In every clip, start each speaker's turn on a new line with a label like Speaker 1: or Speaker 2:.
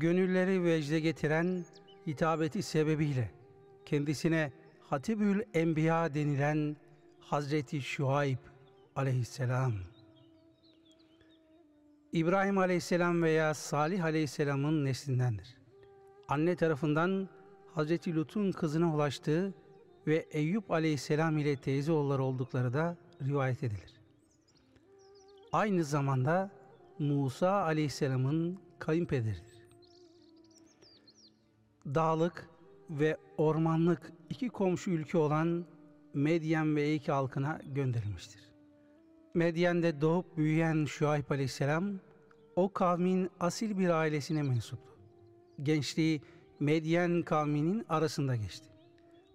Speaker 1: gönülleri vecde getiren hitabeti sebebiyle kendisine Hatibül Enbiya denilen Hazreti Şuayb aleyhisselam, İbrahim aleyhisselam veya Salih aleyhisselamın neslindendir. Anne tarafından Hazreti Lut'un kızına ulaştığı ve Eyüp aleyhisselam ile teyze oğulları oldukları da rivayet edilir. Aynı zamanda Musa aleyhisselamın kayınpederidir. Dağlık ve ormanlık iki komşu ülke olan Medyen ve Eyk halkına gönderilmiştir. Medyen'de doğup büyüyen Şuayb aleyhisselam o kavmin asil bir ailesine mensuptu. Gençliği Medyen kavminin arasında geçti.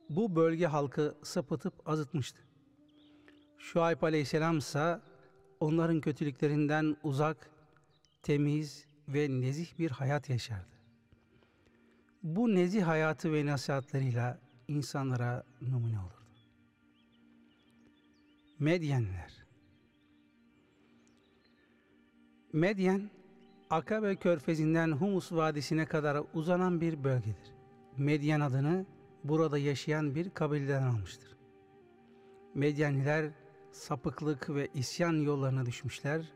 Speaker 1: Bu bölge halkı sapıtıp azıtmıştı. Şuayb aleyhisselam ise onların kötülüklerinden uzak, temiz ve nezih bir hayat yaşardı. Bu nezih hayatı ve nasihatlarıyla insanlara numune olurdu. Medyenler Medyen, Akabe körfezinden Humus Vadisi'ne kadar uzanan bir bölgedir. Medyen adını burada yaşayan bir kabileden almıştır. Medyenliler sapıklık ve isyan yollarına düşmüşler,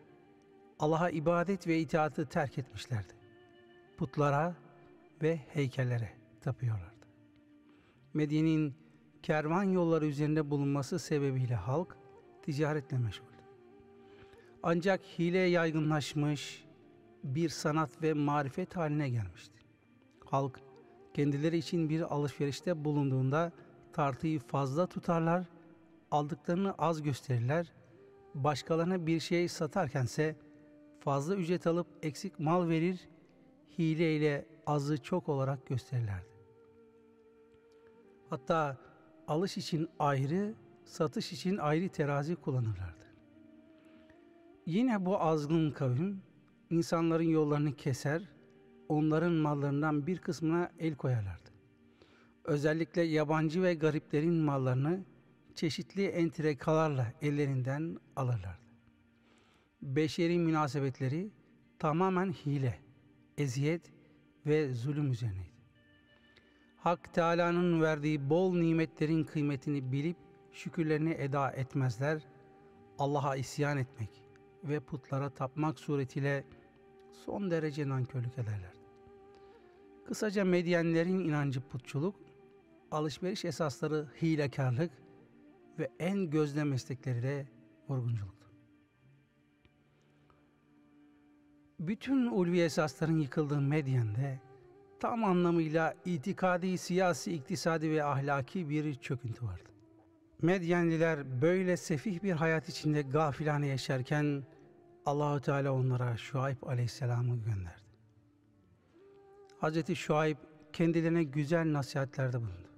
Speaker 1: Allah'a ibadet ve itaatı terk etmişlerdi. Putlara ve heykellere tapıyorlardı. Medyen'in kervan yolları üzerinde bulunması sebebiyle halk ticaretle meşguldü. Ancak hile yaygınlaşmış, bir sanat ve marifet haline gelmişti. Halk kendileri için bir alışverişte bulunduğunda tartıyı fazla tutarlar, aldıklarını az gösterirler, başkalarına bir şey satarkense fazla ücret alıp eksik mal verir, hileyle azı çok olarak gösterirlerdi. Hatta alış için ayrı, satış için ayrı terazi kullanırlardı. Yine bu azgın kavim insanların yollarını keser, onların mallarından bir kısmına el koyarlardı. Özellikle yabancı ve gariplerin mallarını çeşitli entrikalarla ellerinden alırlardı. Beşeri münasebetleri tamamen hile, eziyet ve zulüm üzerineydi. Hak Teala'nın verdiği bol nimetlerin kıymetini bilip şükürlerini eda etmezler, Allah'a isyan etmek ve putlara tapmak suretiyle son derece nankörlük ederler. Kısaca medyenlerin inancı putçuluk, alışveriş esasları hilekarlık ve en gözde meslekleri de vurgunculuktu. Bütün ulvi esasların yıkıldığı Medyen'de tam anlamıyla itikadi, siyasi, iktisadi ve ahlaki bir çöküntü vardı. Medyenliler böyle sefih bir hayat içinde gafilane yaşarken Allahü Teala onlara Şuayb Aleyhisselam'ı gönderdi. Hz. Şuayb kendilerine güzel nasihatlerde bulundu.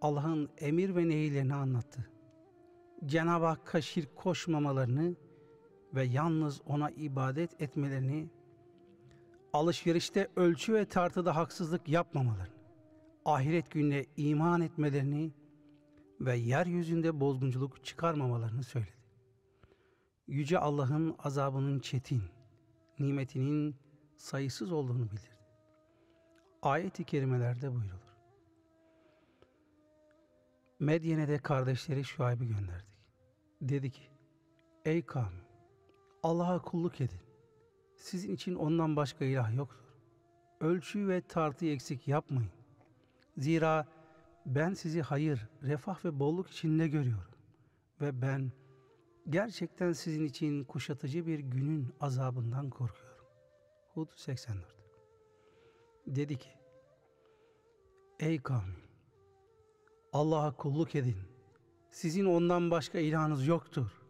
Speaker 1: Allah'ın emir ve nehirlerini anlattı. Cenab-ı Hakk'a şirk koşmamalarını ve yalnız ona ibadet etmelerini, alışverişte ölçü ve tartıda haksızlık yapmamalarını, ahiret gününe iman etmelerini ve yeryüzünde bozgunculuk çıkarmamalarını söyledi. Yüce Allah'ın azabının çetin, nimetinin sayısız olduğunu bildirdi. Ayet-i kerimelerde buyrulur. Medyen'e de kardeşleri Şuayb'i gönderdik. Dedi ki, Ey kavm, Allah'a kulluk edin. Sizin için ondan başka ilah yoktur. Ölçü ve tartı eksik yapmayın. Zira ben sizi hayır, refah ve bolluk içinde görüyorum. Ve ben gerçekten sizin için kuşatıcı bir günün azabından korkuyorum. Hud 84 Dedi ki, Ey kavmim, Allah'a kulluk edin. Sizin ondan başka ilahınız yoktur.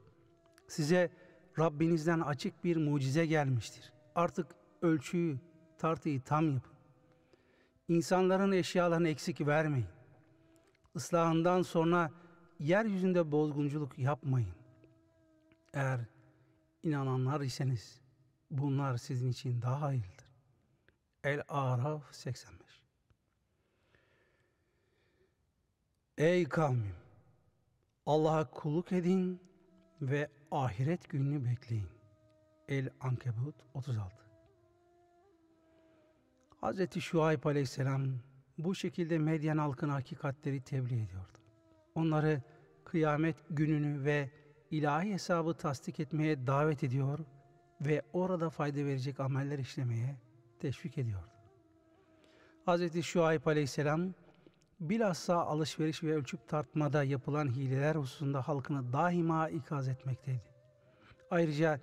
Speaker 1: Size Rabbinizden açık bir mucize gelmiştir. Artık ölçüyü, tartıyı tam yapın. İnsanların eşyalarını eksik vermeyin. Islahından sonra yeryüzünde bozgunculuk yapmayın. Eğer inananlar iseniz bunlar sizin için daha hayırlıdır. El-Araf 85 Ey kavmim! Allah'a kulluk edin ve ahiret gününü bekleyin. El Ankebut 36 Hz. Şuayb aleyhisselam bu şekilde Medyen halkına hakikatleri tebliğ ediyordu. Onları kıyamet gününü ve ilahi hesabı tasdik etmeye davet ediyor ve orada fayda verecek ameller işlemeye teşvik ediyordu. Hz. Şuayb aleyhisselam bilhassa alışveriş ve ölçüp tartmada yapılan hileler hususunda halkını daima ikaz etmekteydi. Ayrıca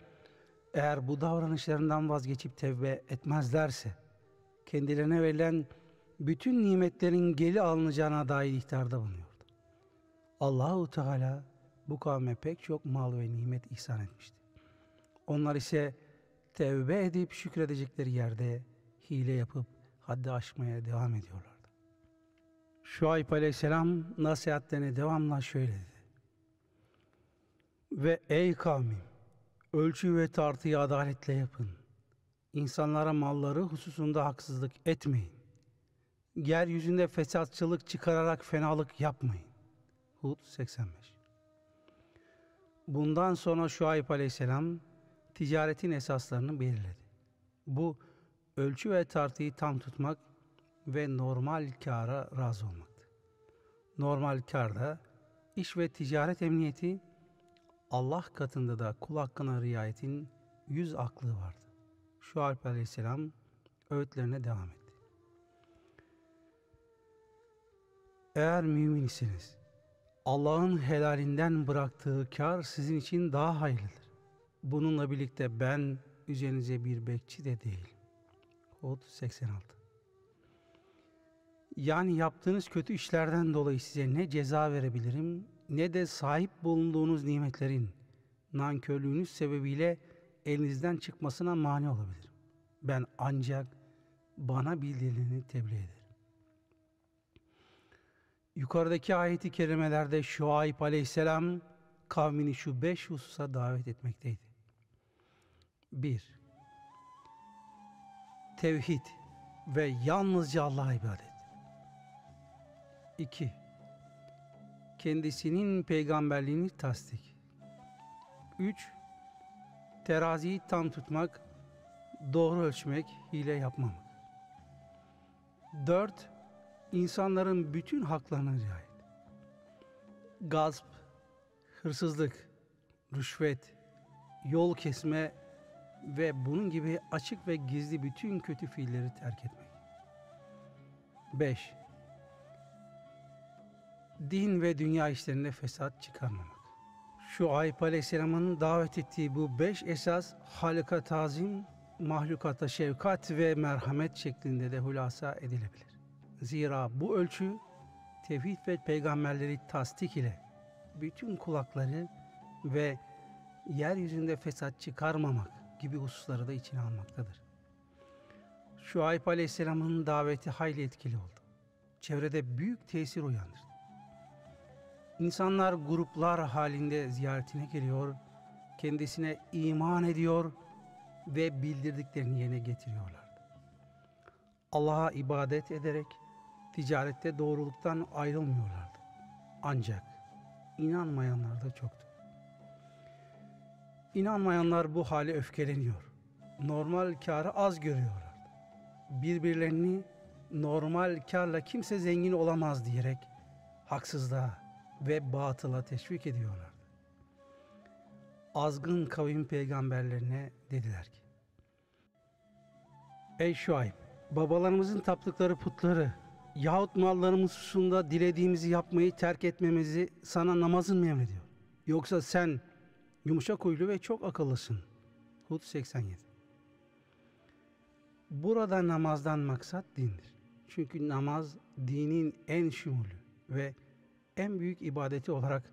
Speaker 1: eğer bu davranışlarından vazgeçip tevbe etmezlerse kendilerine verilen bütün nimetlerin geri alınacağına dair ihtarda bulunuyordu. Allahu Teala bu kavme pek çok mal ve nimet ihsan etmişti. Onlar ise tevbe edip şükredecekleri yerde hile yapıp haddi aşmaya devam ediyorlardı. Şuayb aleyhisselam nasihatlerine devamla şöyle dedi. Ve ey kavmim ölçü ve tartıyı adaletle yapın. İnsanlara malları hususunda haksızlık etmeyin. Yeryüzünde fesatçılık çıkararak fenalık yapmayın. Hud 85 Bundan sonra Şuayb aleyhisselam ticaretin esaslarını belirledi. Bu ölçü ve tartıyı tam tutmak ve normal kâra razı olmaktı. Normal kârda iş ve ticaret emniyeti Allah katında da kul hakkına riayetin yüz aklı vardı. Şuayb aleyhisselam öğütlerine devam etti. Eğer mümin iseniz Allah'ın helalinden bıraktığı kar sizin için daha hayırlıdır. Bununla birlikte ben üzerinize bir bekçi de değil. Hud 86 Yani yaptığınız kötü işlerden dolayı size ne ceza verebilirim ne de sahip bulunduğunuz nimetlerin nankörlüğünüz sebebiyle elinizden çıkmasına mani olabilirim. Ben ancak bana bildirileni tebliğ ederim. Yukarıdaki ayeti kerimelerde Şuayb aleyhisselam kavmini şu beş hususa davet etmekteydi. 1. Tevhid ve yalnızca Allah'a ibadet. 2. Kendisinin peygamberliğini tasdik. 3. Teraziyi tam tutmak, doğru ölçmek, hile yapmamak. 4 insanların bütün haklarına riayet. Gasp, hırsızlık, rüşvet, yol kesme ve bunun gibi açık ve gizli bütün kötü fiilleri terk etmek. 5. Din ve dünya işlerinde fesat çıkarmamak. Şu Ayıp Aleyhisselam'ın davet ettiği bu beş esas halika tazim, mahlukata şefkat ve merhamet şeklinde de hulasa edilebilir. Zira bu ölçü tevhid ve peygamberleri tasdik ile bütün kulakları ve yeryüzünde fesat çıkarmamak gibi hususları da içine almaktadır. Şuayb Aleyhisselam'ın daveti hayli etkili oldu. Çevrede büyük tesir uyandırdı. İnsanlar gruplar halinde ziyaretine geliyor, kendisine iman ediyor ve bildirdiklerini yerine getiriyorlardı. Allah'a ibadet ederek ticarette doğruluktan ayrılmıyorlardı. Ancak inanmayanlar da çoktu. İnanmayanlar bu hale öfkeleniyor. Normal karı az görüyorlardı. Birbirlerini normal karla kimse zengin olamaz diyerek haksızlığa ve batıla teşvik ediyorlardı. Azgın kavim peygamberlerine dediler ki Ey Şuayb babalarımızın taptıkları putları yahut mallarımız hususunda dilediğimizi yapmayı terk etmemizi sana namazın mı emrediyor? Yoksa sen yumuşak huylu ve çok akıllısın. Hud 87 Burada namazdan maksat dindir. Çünkü namaz dinin en şumulu ve en büyük ibadeti olarak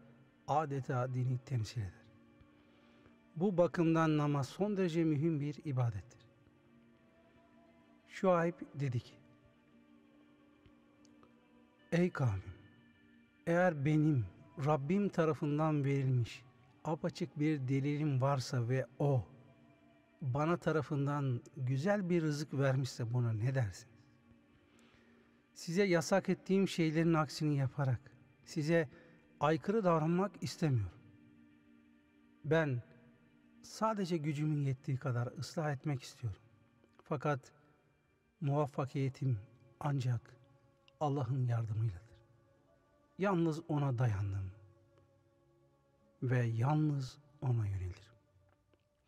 Speaker 1: adeta dini temsil eder. Bu bakımdan namaz son derece mühim bir ibadettir. Şuayb dedi ki, Ey kavmim! Eğer benim Rabbim tarafından verilmiş apaçık bir delilim varsa ve o bana tarafından güzel bir rızık vermişse buna ne dersiniz? Size yasak ettiğim şeylerin aksini yaparak size aykırı davranmak istemiyorum. Ben sadece gücümün yettiği kadar ıslah etmek istiyorum. Fakat muvaffakiyetim ancak Allah'ın yardımıyladır. Yalnız ona dayandım ve yalnız ona yönelirim.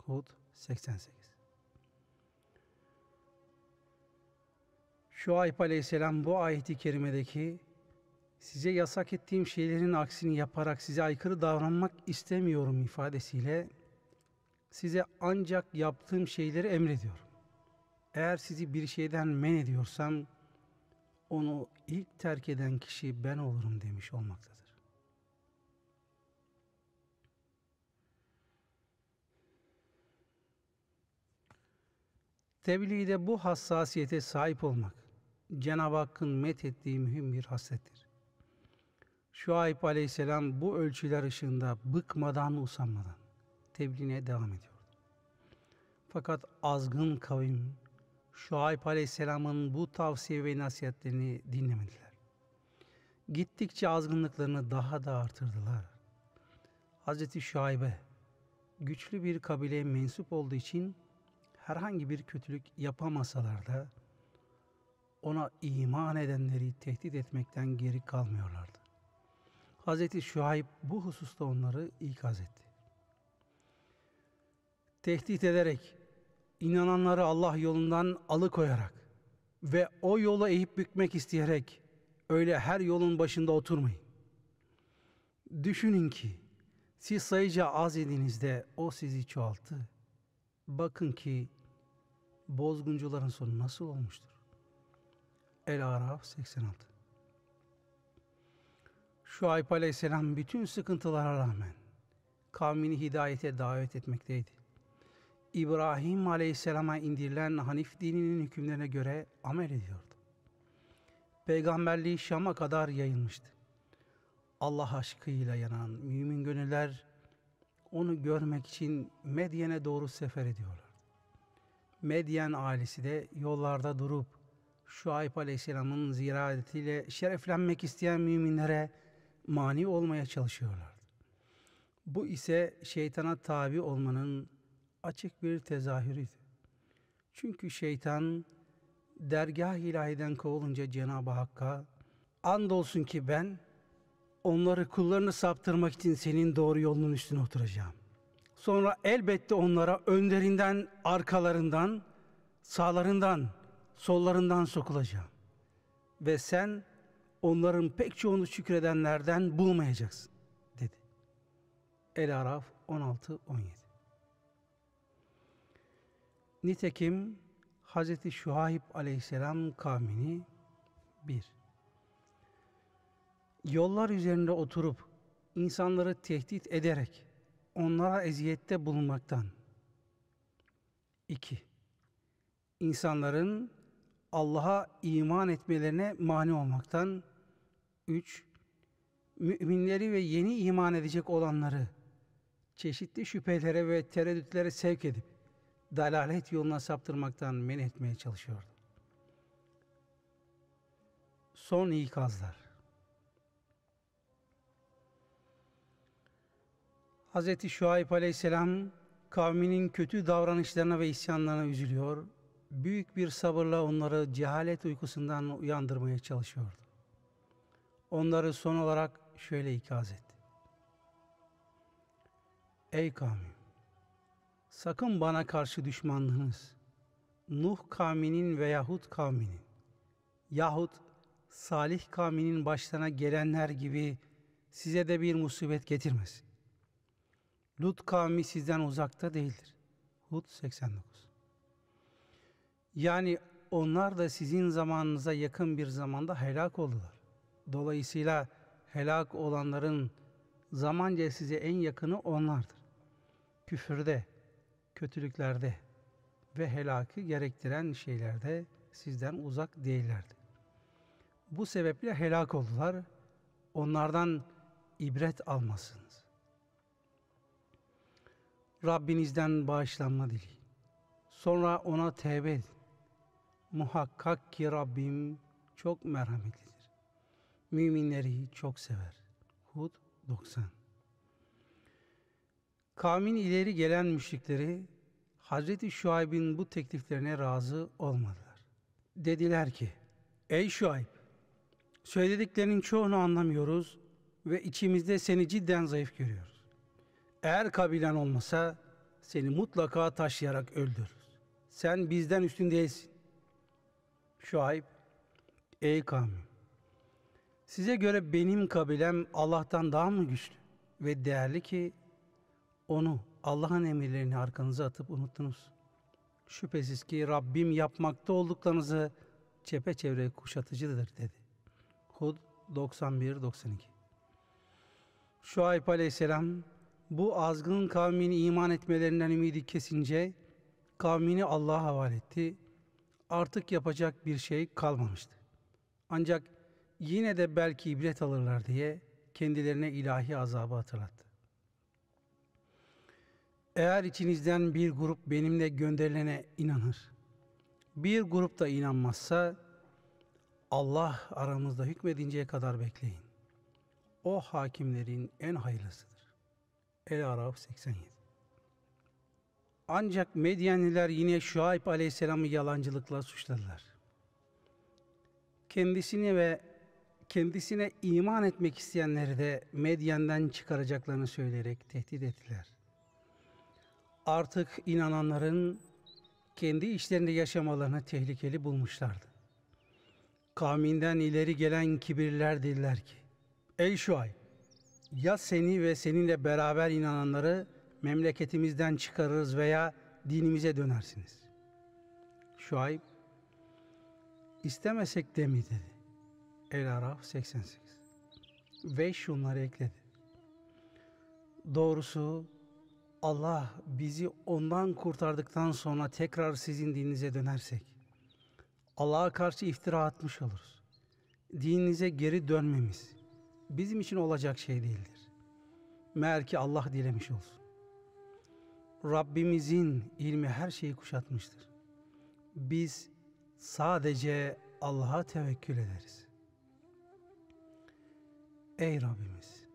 Speaker 1: Hud 88 Şuayb aleyhisselam bu ayeti kerimedeki size yasak ettiğim şeylerin aksini yaparak size aykırı davranmak istemiyorum ifadesiyle size ancak yaptığım şeyleri emrediyorum. Eğer sizi bir şeyden men ediyorsam onu ilk terk eden kişi ben olurum demiş olmaktadır. Tebliğde bu hassasiyete sahip olmak, Cenab-ı Hakk'ın met ettiği mühim bir haslettir. Şuayb aleyhisselam bu ölçüler ışığında bıkmadan usanmadan tebliğine devam ediyordu. Fakat azgın kavim Şuayb aleyhisselamın bu tavsiye ve nasihatlerini dinlemediler. Gittikçe azgınlıklarını daha da artırdılar. Hz. Şuayb'e güçlü bir kabileye mensup olduğu için herhangi bir kötülük yapamasalar da ona iman edenleri tehdit etmekten geri kalmıyorlardı. Hz. Şuayb bu hususta onları ikaz etti. Tehdit ederek, inananları Allah yolundan alıkoyarak ve o yola eğip bükmek isteyerek öyle her yolun başında oturmayın. Düşünün ki siz sayıca az idinizde o sizi çoğalttı. Bakın ki bozguncuların sonu nasıl olmuştur? El-Araf 86 Şuayb Aleyhisselam bütün sıkıntılara rağmen kavmini hidayete davet etmekteydi. İbrahim Aleyhisselam'a indirilen Hanif dininin hükümlerine göre amel ediyordu. Peygamberliği Şam'a kadar yayılmıştı. Allah aşkıyla yanan mümin gönüller onu görmek için Medyen'e doğru sefer ediyorlar. Medyen ailesi de yollarda durup Şuayb Aleyhisselam'ın ziyaretiyle şereflenmek isteyen müminlere mani olmaya çalışıyorlardı. Bu ise şeytana tabi olmanın açık bir tezahürüydü. Çünkü şeytan dergah ilahiden kovulunca Cenab-ı Hakk'a andolsun ki ben onları kullarını saptırmak için senin doğru yolunun üstüne oturacağım. Sonra elbette onlara önlerinden, arkalarından, sağlarından, sollarından sokulacağım. Ve sen onların pek çoğunu şükredenlerden bulmayacaksın dedi. El-Araf 16-17 Nitekim Hz. Şuayb aleyhisselam kavmini bir Yollar üzerinde oturup insanları tehdit ederek onlara eziyette bulunmaktan. 2. İnsanların Allah'a iman etmelerine mani olmaktan. 3. Müminleri ve yeni iman edecek olanları çeşitli şüphelere ve tereddütlere sevk edip dalalet yoluna saptırmaktan men etmeye çalışıyordu. Son ikazlar. Hz. Şuayb aleyhisselam kavminin kötü davranışlarına ve isyanlarına üzülüyor, büyük bir sabırla onları cehalet uykusundan uyandırmaya çalışıyordu. Onları son olarak şöyle ikaz etti. Ey kavmim! Sakın bana karşı düşmanlığınız, Nuh kavminin ve Yahud kavminin, yahut Salih kavminin başlarına gelenler gibi size de bir musibet getirmesin. Lut kavmi sizden uzakta değildir. Hud 89 Yani onlar da sizin zamanınıza yakın bir zamanda helak oldular. Dolayısıyla helak olanların zamanca size en yakını onlardır. Küfürde, kötülüklerde ve helakı gerektiren şeylerde sizden uzak değillerdi. Bu sebeple helak oldular. Onlardan ibret almasınız. Rabbinizden bağışlanma dileyin. Sonra ona tevbe edin. Muhakkak ki Rabbim çok merhametlidir. Müminleri çok sever. Hud 90 Kavmin ileri gelen müşrikleri Hazreti Şuayb'in bu tekliflerine razı olmadılar. Dediler ki, ey Şuayb, söylediklerinin çoğunu anlamıyoruz ve içimizde seni cidden zayıf görüyoruz. Eğer kabilen olmasa seni mutlaka taşlayarak öldürürüz. Sen bizden üstün değilsin. Şuayb, ey kavmim, size göre benim kabilem Allah'tan daha mı güçlü ve değerli ki onu Allah'ın emirlerini arkanıza atıp unuttunuz. Şüphesiz ki Rabbim yapmakta olduklarınızı çepeçevre kuşatıcıdır dedi. Hud 91-92 Şuayb aleyhisselam bu azgın kavmini iman etmelerinden ümidi kesince kavmini Allah'a havale etti. Artık yapacak bir şey kalmamıştı. Ancak yine de belki ibret alırlar diye kendilerine ilahi azabı hatırlattı. Eğer içinizden bir grup benimle gönderilene inanır, bir grup da inanmazsa Allah aramızda hükmedinceye kadar bekleyin. O hakimlerin en hayırlısıdır. El-Araf 87 Ancak Medyenliler yine Şuayb Aleyhisselam'ı yalancılıkla suçladılar. Kendisini ve kendisine iman etmek isteyenleri de Medyen'den çıkaracaklarını söyleyerek tehdit ettiler. Artık inananların kendi işlerinde yaşamalarını tehlikeli bulmuşlardı. Kavminden ileri gelen kibirler dediler ki, Ey Şuayb! Ya seni ve seninle beraber inananları memleketimizden çıkarırız veya dinimize dönersiniz. Şuayb, istemesek de mi dedi. El-Araf 88 Ve şunları ekledi. Doğrusu Allah bizi ondan kurtardıktan sonra tekrar sizin dininize dönersek, Allah'a karşı iftira atmış oluruz. Dininize geri dönmemiz bizim için olacak şey değildir. Meğer ki Allah dilemiş olsun. Rabbimizin ilmi her şeyi kuşatmıştır. Biz sadece Allah'a tevekkül ederiz. Ey Rabbimiz!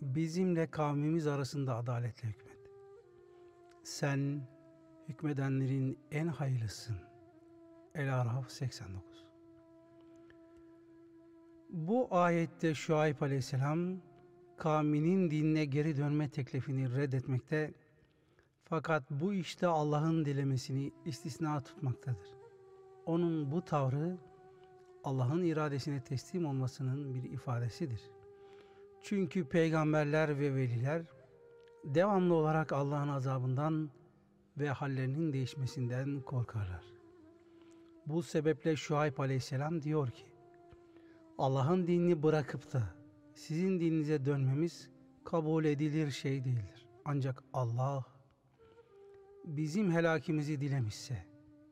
Speaker 1: Bizimle kavmimiz arasında adaletle hükmet. Sen hükmedenlerin en hayırlısın. El-Araf 89 Bu ayette Şuayb Aleyhisselam kavminin dinine geri dönme teklifini reddetmekte fakat bu işte Allah'ın dilemesini istisna tutmaktadır. Onun bu tavrı Allah'ın iradesine teslim olmasının bir ifadesidir. Çünkü peygamberler ve veliler devamlı olarak Allah'ın azabından ve hallerinin değişmesinden korkarlar. Bu sebeple Şuayb aleyhisselam diyor ki, Allah'ın dinini bırakıp da sizin dininize dönmemiz kabul edilir şey değildir. Ancak Allah bizim helakimizi dilemişse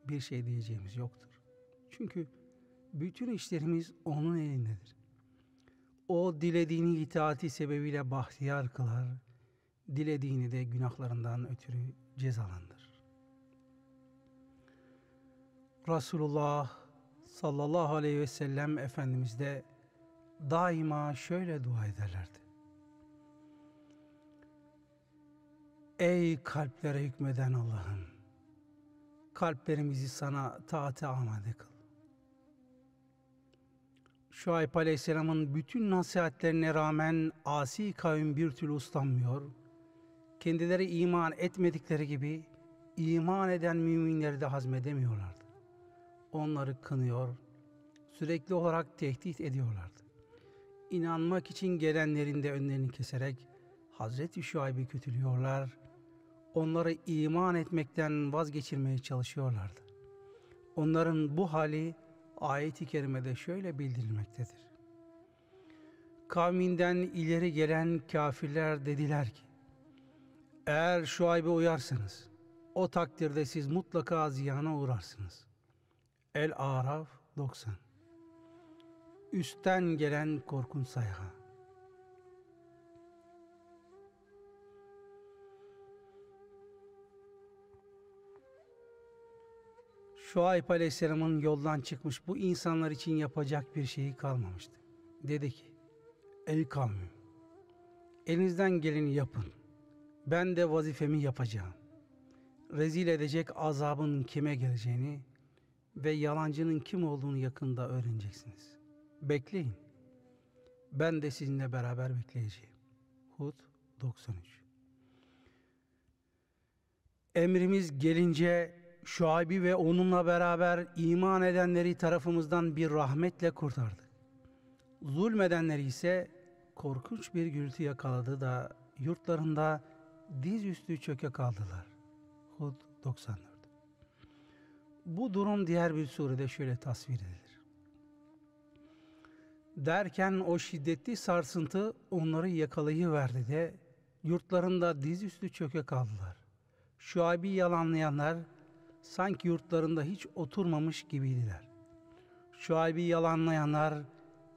Speaker 1: bir şey diyeceğimiz yoktur. Çünkü bütün işlerimiz onun elindedir. O dilediğini itaati sebebiyle bahtiyar kılar, dilediğini de günahlarından ötürü cezalandır. Resulullah sallallahu aleyhi ve sellem Efendimiz de daima şöyle dua ederlerdi. Ey kalplere hükmeden Allah'ım! Kalplerimizi sana taate amade kıl. Şuayb Aleyhisselam'ın bütün nasihatlerine rağmen asi kavim bir türlü uslanmıyor. Kendileri iman etmedikleri gibi iman eden müminleri de hazmedemiyorlardı. Onları kınıyor, sürekli olarak tehdit ediyorlardı. İnanmak için gelenlerin de önlerini keserek Hazreti Şuayb'i kötülüyorlar, onları iman etmekten vazgeçirmeye çalışıyorlardı. Onların bu hali ayet-i kerimede şöyle bildirilmektedir. Kavminden ileri gelen kafirler dediler ki, eğer şu aybe uyarsanız, o takdirde siz mutlaka ziyana uğrarsınız. El-Araf 90 Üstten gelen korkunç sayha Şuayb Aleyhisselam'ın yoldan çıkmış bu insanlar için yapacak bir şeyi kalmamıştı. Dedi ki, ey kavmim, elinizden geleni yapın. Ben de vazifemi yapacağım. Rezil edecek azabın kime geleceğini ve yalancının kim olduğunu yakında öğreneceksiniz. Bekleyin. Ben de sizinle beraber bekleyeceğim. Hud 93 Emrimiz gelince Şuayb'i ve onunla beraber iman edenleri tarafımızdan bir rahmetle kurtardı. Zulmedenleri ise korkunç bir gürültü yakaladı da yurtlarında dizüstü çöke kaldılar. Hud 94 Bu durum diğer bir surede şöyle tasvir edilir. Derken o şiddetli sarsıntı onları yakalayıverdi de yurtlarında dizüstü çöke kaldılar. Şuayb'i yalanlayanlar sanki yurtlarında hiç oturmamış gibiydiler. Şuayb'i yalanlayanlar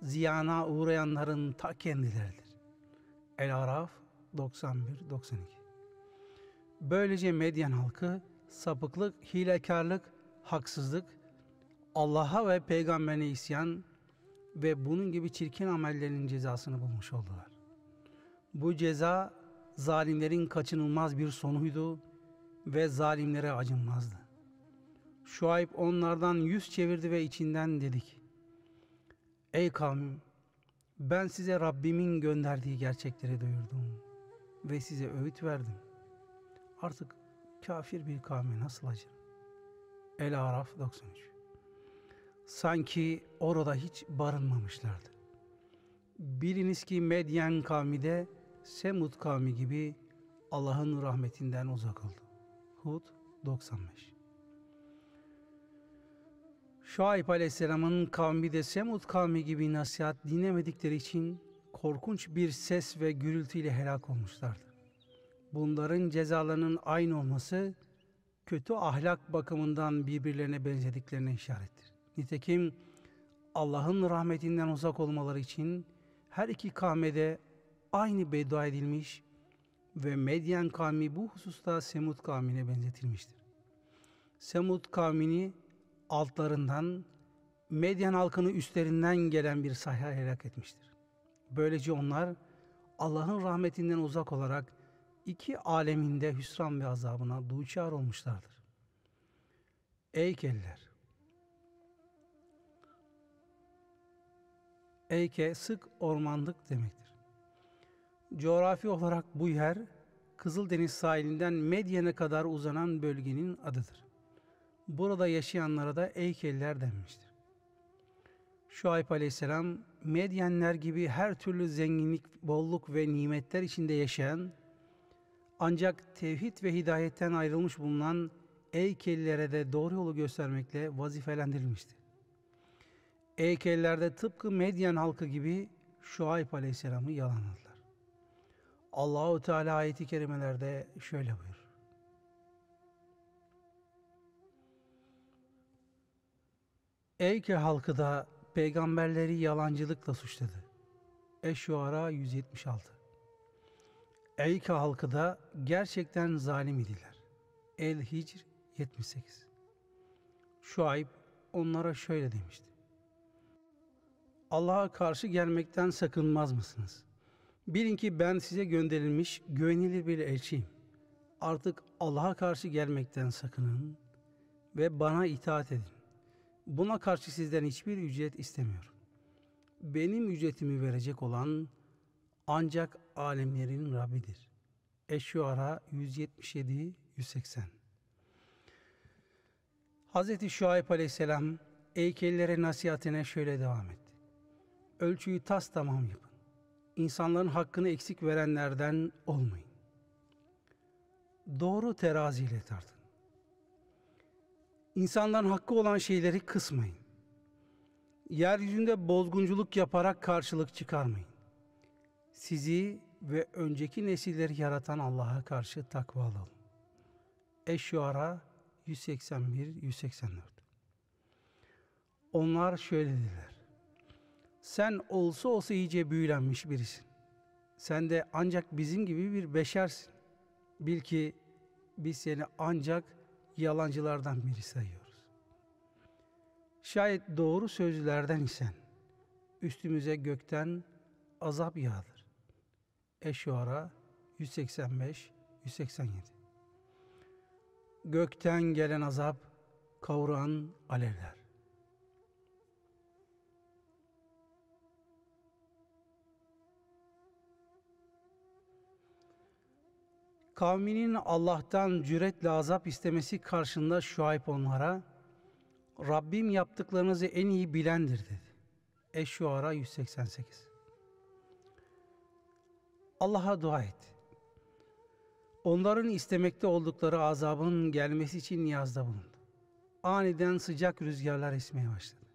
Speaker 1: ziyana uğrayanların ta kendileridir. El-Araf 91-92 Böylece Medyen halkı sapıklık, hilekarlık, haksızlık, Allah'a ve peygamberine isyan ve bunun gibi çirkin amellerinin cezasını bulmuş oldular. Bu ceza zalimlerin kaçınılmaz bir sonuydu ve zalimlere acınmazdı. Şuayb onlardan yüz çevirdi ve içinden dedik. Ey kavmim ben size Rabbimin gönderdiği gerçekleri duyurdum ve size öğüt verdim. Artık kafir bir kavme nasıl acırım? El-Araf 93 Sanki orada hiç barınmamışlardı. Biliniz ki Medyen kavmi de Semud kavmi gibi Allah'ın rahmetinden uzak oldu. Hud 95 Şuayb Aleyhisselam'ın kavmi de Semud kavmi gibi nasihat dinlemedikleri için korkunç bir ses ve gürültüyle helak olmuşlardı. Bunların cezalarının aynı olması kötü ahlak bakımından birbirlerine benzediklerine işarettir. Nitekim Allah'ın rahmetinden uzak olmaları için her iki kavmede aynı beddua edilmiş ve Medyen kavmi bu hususta Semud kavmine benzetilmiştir. Semud kavmini altlarından Medyen halkını üstlerinden gelen bir sahya helak etmiştir. Böylece onlar Allah'ın rahmetinden uzak olarak iki aleminde hüsran ve azabına duçar olmuşlardır. Eykeller Eyke sık ormanlık demektir. Coğrafi olarak bu yer Kızıldeniz sahilinden Medyen'e kadar uzanan bölgenin adıdır. Burada yaşayanlara da Eykeliler denmiştir. Şuayb aleyhisselam Medyenler gibi her türlü zenginlik, bolluk ve nimetler içinde yaşayan ancak tevhid ve hidayetten ayrılmış bulunan Eykelilere de doğru yolu göstermekle vazifelendirilmişti. Eykeliler de tıpkı Medyen halkı gibi Şuayb aleyhisselamı yalanladılar. Allahu Teala ayeti kerimelerde şöyle buyur. Eyke halkı da peygamberleri yalancılıkla suçladı. Eş-Şuara 176 Eyke halkı da gerçekten zalim idiler. El-Hicr 78 Şuayb onlara şöyle demişti. Allah'a karşı gelmekten sakınmaz mısınız? Bilin ki ben size gönderilmiş güvenilir bir elçiyim. Artık Allah'a karşı gelmekten sakının ve bana itaat edin. Buna karşı sizden hiçbir ücret istemiyorum. Benim ücretimi verecek olan ancak alemlerin Rabbidir. Eşşuara 177-180 Hz. Şuayb Aleyhisselam heykellere nasihatine şöyle devam etti. Ölçüyü tas tamam yapın. İnsanların hakkını eksik verenlerden olmayın. Doğru teraziyle tartın. İnsanların hakkı olan şeyleri kısmayın. Yeryüzünde bozgunculuk yaparak karşılık çıkarmayın. Sizi ve önceki nesilleri yaratan Allah'a karşı takvalı olun. Eş-Şuara 181-184 Onlar şöyle dediler. Sen olsa olsa iyice büyülenmiş birisin. Sen de ancak bizim gibi bir beşersin. Bil ki biz seni ancak yalancılardan biri sayıyoruz. Şayet doğru sözlerden isen üstümüze gökten azap yağdır. Eşuara 185 187 Gökten gelen azap kavuran alevler. Kavminin Allah'tan cüretle azap istemesi karşında Şuayb onlara, Rabbim yaptıklarınızı en iyi bilendir dedi. Eş-Şuara 188 Allah'a dua et. Onların istemekte oldukları azabın gelmesi için niyazda bulundu. Aniden sıcak rüzgarlar esmeye başladı.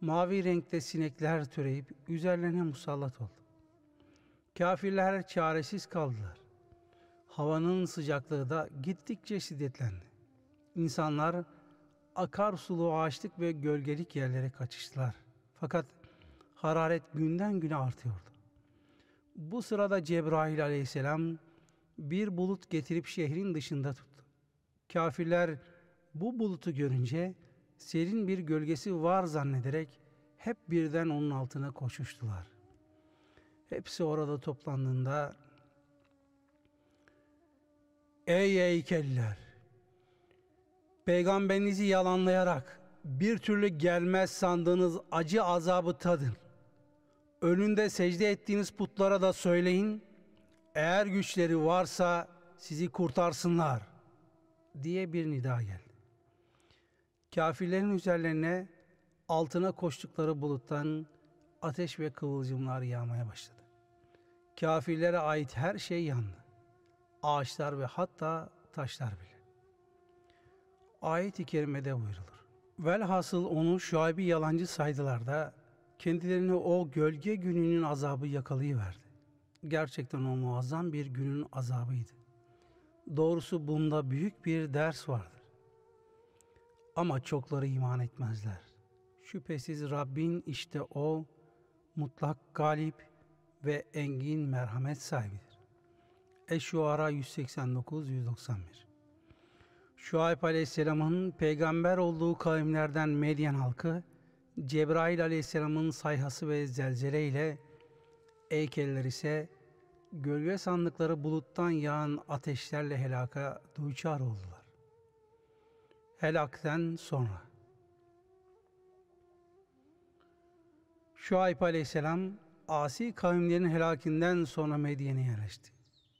Speaker 1: Mavi renkte sinekler türeyip üzerlerine musallat oldu. Kafirler çaresiz kaldılar. Havanın sıcaklığı da gittikçe şiddetlendi. İnsanlar akarsulu ağaçlık ve gölgelik yerlere kaçıştılar. Fakat hararet günden güne artıyordu. Bu sırada Cebrail aleyhisselam bir bulut getirip şehrin dışında tuttu. Kafirler bu bulutu görünce serin bir gölgesi var zannederek hep birden onun altına koşuştular. Hepsi orada toplandığında Ey heykeller! Peygamberinizi yalanlayarak bir türlü gelmez sandığınız acı azabı tadın. Önünde secde ettiğiniz putlara da söyleyin, eğer güçleri varsa sizi kurtarsınlar diye bir nida geldi. Kafirlerin üzerlerine altına koştukları buluttan ateş ve kıvılcımlar yağmaya başladı. Kafirlere ait her şey yandı. Ağaçlar ve hatta taşlar bile. Ayet-i kerimede buyrulur. Velhasıl onu şuaybi yalancı saydılar da kendilerini o gölge gününün azabı yakalayıverdi. Gerçekten o muazzam bir günün azabıydı. Doğrusu bunda büyük bir ders vardır. Ama çokları iman etmezler. Şüphesiz Rabbin işte o mutlak galip ve engin merhamet sahibidir. Eş-Şuara 189-191 Şuayb Aleyhisselam'ın peygamber olduğu kavimlerden Medyen halkı, Cebrail Aleyhisselam'ın sayhası ve zelzele ile Eykeller ise gölge sandıkları buluttan yağan ateşlerle helaka duçar oldular. Helakten sonra Şuayb Aleyhisselam asi kavimlerin helakinden sonra Medyen'e yerleşti.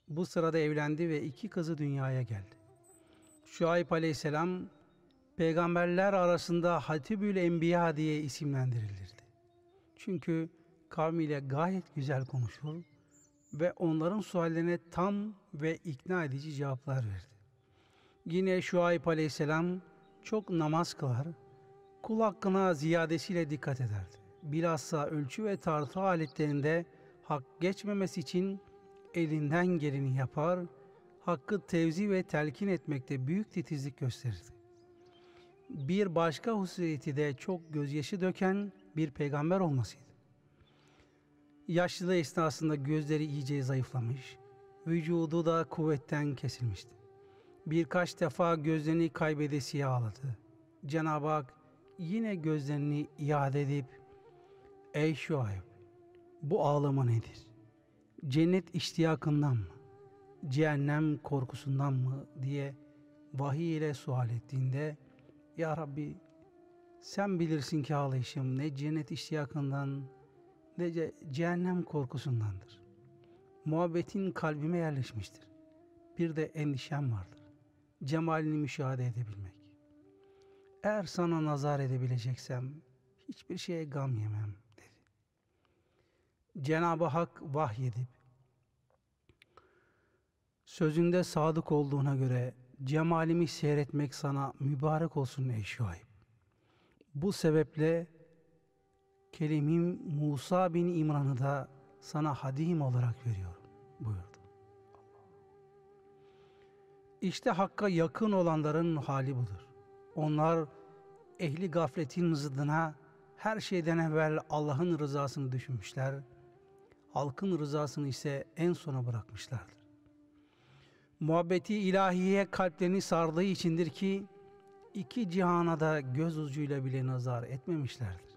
Speaker 1: Bu sırada evlendi ve iki kızı dünyaya geldi. Şuayb Aleyhisselam peygamberler arasında Hatibül Enbiya diye isimlendirilirdi. Çünkü kavmiyle gayet güzel konuşur ve onların suallerine tam ve ikna edici cevaplar verdi. Yine Şuayb Aleyhisselam çok namaz kılar, kul hakkına ziyadesiyle dikkat ederdi. Bilhassa ölçü ve tartı aletlerinde hak geçmemesi için elinden geleni yapar, hakkı tevzi ve telkin etmekte büyük titizlik gösterirdi. Bir başka hususiyeti de çok gözyaşı döken bir peygamber olmasıydı. Yaşlılığı esnasında gözleri iyice zayıflamış, vücudu da kuvvetten kesilmişti. Birkaç defa gözlerini kaybedesiye ağladı. Cenab-ı Hak yine gözlerini iade edip, Ey Şuayb, bu ağlama nedir? Cennet iştiyakından mı? Cehennem korkusundan mı? diye vahiy ile sual ettiğinde, Ya Rabbi sen bilirsin ki ağlayışım ne cennet iştiyakından ne de cehennem korkusundandır. Muhabbetin kalbime yerleşmiştir. Bir de endişem vardır. Cemalini müşahede edebilmek. Eğer sana nazar edebileceksem hiçbir şeye gam yemem. Cenab-ı Hak vahyedip sözünde sadık olduğuna göre cemalimi seyretmek sana mübarek olsun ey Şuayb. Bu sebeple kelimim Musa bin İmran'ı da sana hadim olarak veriyorum buyurdu. İşte Hakk'a yakın olanların hali budur. Onlar ehli gafletin zıddına her şeyden evvel Allah'ın rızasını düşünmüşler, halkın rızasını ise en sona bırakmışlardır. Muhabbeti ilahiye kalplerini sardığı içindir ki iki cihana da göz ucuyla bile nazar etmemişlerdir.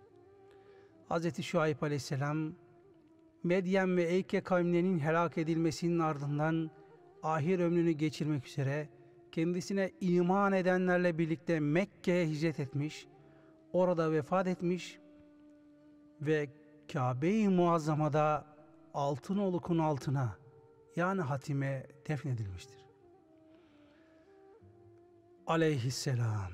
Speaker 1: Hz. Şuayb aleyhisselam Medyen ve Eyke kavimlerinin helak edilmesinin ardından ahir ömrünü geçirmek üzere kendisine iman edenlerle birlikte Mekke'ye hicret etmiş, orada vefat etmiş ve Kabe-i Muazzama'da altın olukun altına yani hatime defnedilmiştir. Aleyhisselam